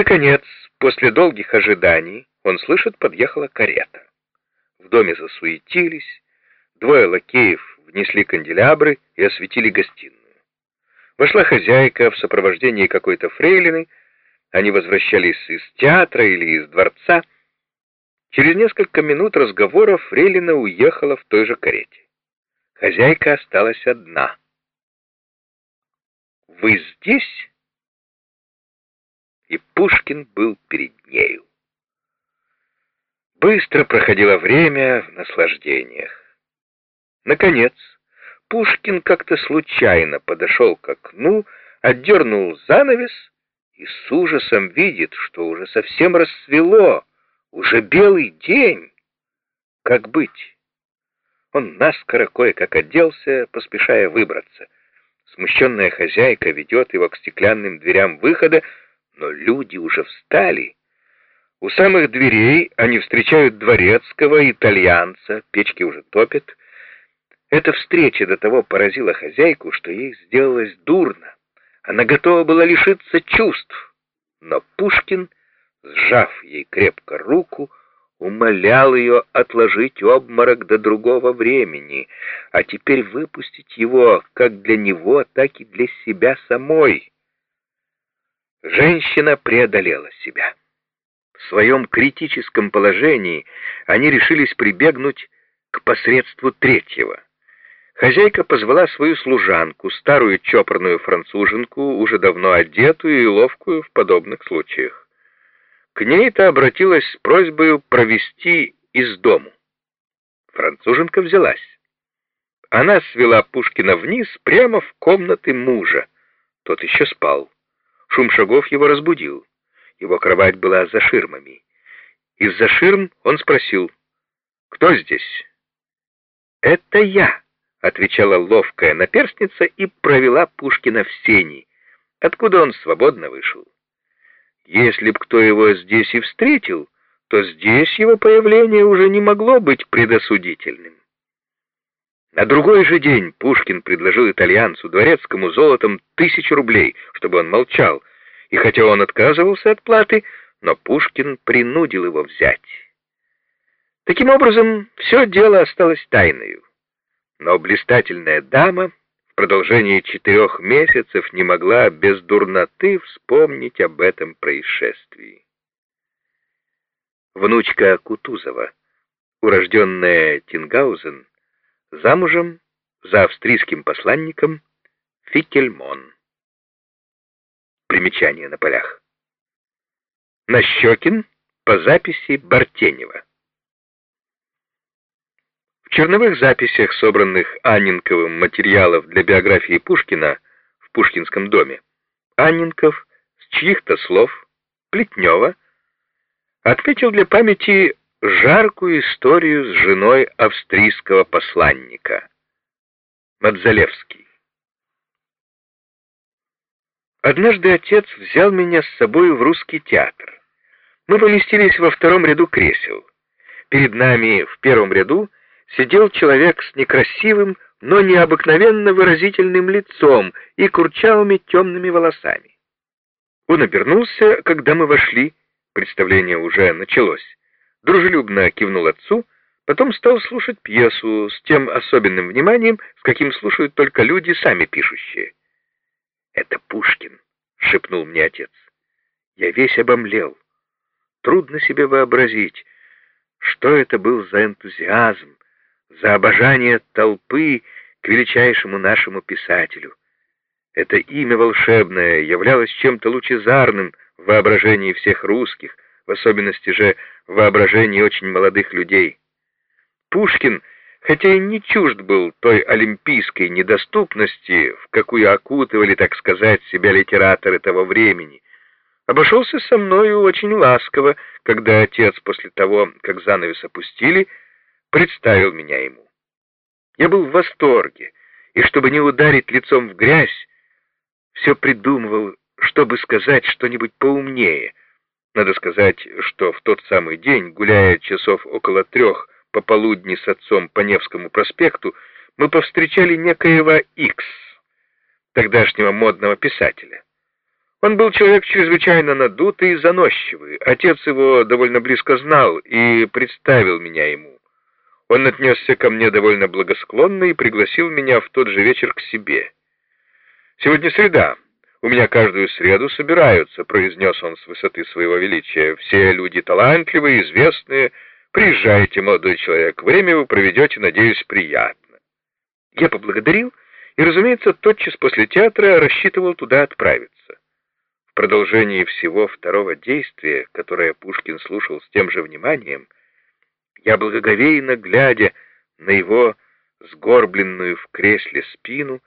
Наконец, после долгих ожиданий, он слышит, подъехала карета. В доме засуетились, двое лакеев внесли канделябры и осветили гостиную. Вошла хозяйка в сопровождении какой-то фрейлины, они возвращались из театра или из дворца. Через несколько минут разговора фрейлина уехала в той же карете. Хозяйка осталась одна. «Вы здесь?» И Пушкин был перед нею. Быстро проходило время в наслаждениях. Наконец, Пушкин как-то случайно подошел к окну, отдернул занавес и с ужасом видит, что уже совсем рассвело, уже белый день. Как быть? Он наскоро кое-как оделся, поспешая выбраться. Смущенная хозяйка ведет его к стеклянным дверям выхода, но люди уже встали. У самых дверей они встречают дворецкого, итальянца, печки уже топят. Эта встреча до того поразила хозяйку, что ей сделалось дурно. Она готова была лишиться чувств. Но Пушкин, сжав ей крепко руку, умолял ее отложить обморок до другого времени, а теперь выпустить его как для него, так и для себя самой. Женщина преодолела себя. В своем критическом положении они решились прибегнуть к посредству третьего. Хозяйка позвала свою служанку, старую чопорную француженку, уже давно одетую и ловкую в подобных случаях. К ней-то обратилась с просьбой провести из дому. Француженка взялась. Она свела Пушкина вниз прямо в комнаты мужа. Тот еще спал. Шум шагов его разбудил. Его кровать была за ширмами. Из-за ширм он спросил, «Кто здесь?» «Это я», — отвечала ловкая наперстница и провела Пушкина в сени, откуда он свободно вышел. Если б кто его здесь и встретил, то здесь его появление уже не могло быть предосудительным. На другой же день Пушкин предложил итальянцу дворецкому золотом тысячу рублей, чтобы он молчал, и хотя он отказывался от платы, но Пушкин принудил его взять. Таким образом, все дело осталось тайною. Но блистательная дама в продолжении четырех месяцев не могла без дурноты вспомнить об этом происшествии. Внучка Кутузова, урожденная Тингаузен, замужем за австрийским посланником Фикельмон. Примечание на полях. Нащекин по записи Бартенева. В черновых записях, собранных Анненковым материалов для биографии Пушкина в Пушкинском доме, Анненков с чьих-то слов Плетнева отметил для памяти жаркую историю с женой австрийского посланника. Мадзалевский. Однажды отец взял меня с собой в русский театр. Мы поместились во втором ряду кресел. Перед нами в первом ряду сидел человек с некрасивым, но необыкновенно выразительным лицом и курчавыми темными волосами. Он обернулся, когда мы вошли, представление уже началось, дружелюбно кивнул отцу, потом стал слушать пьесу с тем особенным вниманием, с каким слушают только люди, сами пишущие. «Это Пушкин», — шепнул мне отец. Я весь обомлел. Трудно себе вообразить, что это был за энтузиазм, за обожание толпы к величайшему нашему писателю. Это имя волшебное являлось чем-то лучезарным в воображении всех русских, в особенности же воображении очень молодых людей. Пушкин — хотя и не чужд был той олимпийской недоступности, в какую окутывали, так сказать, себя литераторы того времени, обошелся со мною очень ласково, когда отец после того, как занавес опустили, представил меня ему. Я был в восторге, и чтобы не ударить лицом в грязь, все придумывал, чтобы сказать что-нибудь поумнее. Надо сказать, что в тот самый день, гуляя часов около трех, пополудни с отцом по Невскому проспекту, мы повстречали некоего Икс, тогдашнего модного писателя. Он был человек чрезвычайно надутый и заносчивый. Отец его довольно близко знал и представил меня ему. Он отнесся ко мне довольно благосклонно и пригласил меня в тот же вечер к себе. «Сегодня среда. У меня каждую среду собираются», — произнес он с высоты своего величия. «Все люди талантливые, известные. Приезжайте, молодой человек. Время вы проведете, надеюсь, приятно». Я поблагодарил и, разумеется, тотчас после театра рассчитывал туда отправиться. В продолжении всего второго действия, которое Пушкин слушал с тем же вниманием, я благоговейно глядя на его сгорбленную в кресле спину,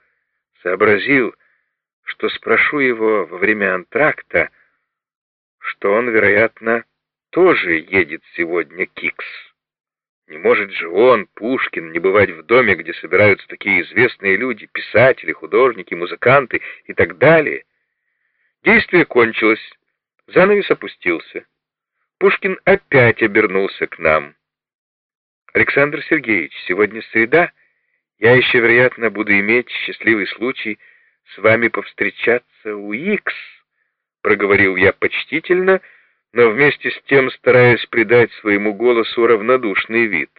сообразил, что спрошу его во время антракта, что он, вероятно, тоже едет сегодня Кикс. Не может же он, Пушкин, не бывать в доме, где собираются такие известные люди, писатели, художники, музыканты и так далее. Действие кончилось, занавес опустился. Пушкин опять обернулся к нам. «Александр Сергеевич, сегодня среда. Я еще, вероятно, буду иметь счастливый случай с вами повстречаться у Икс», — проговорил я почтительно, но вместе с тем стараясь придать своему голосу равнодушный вид.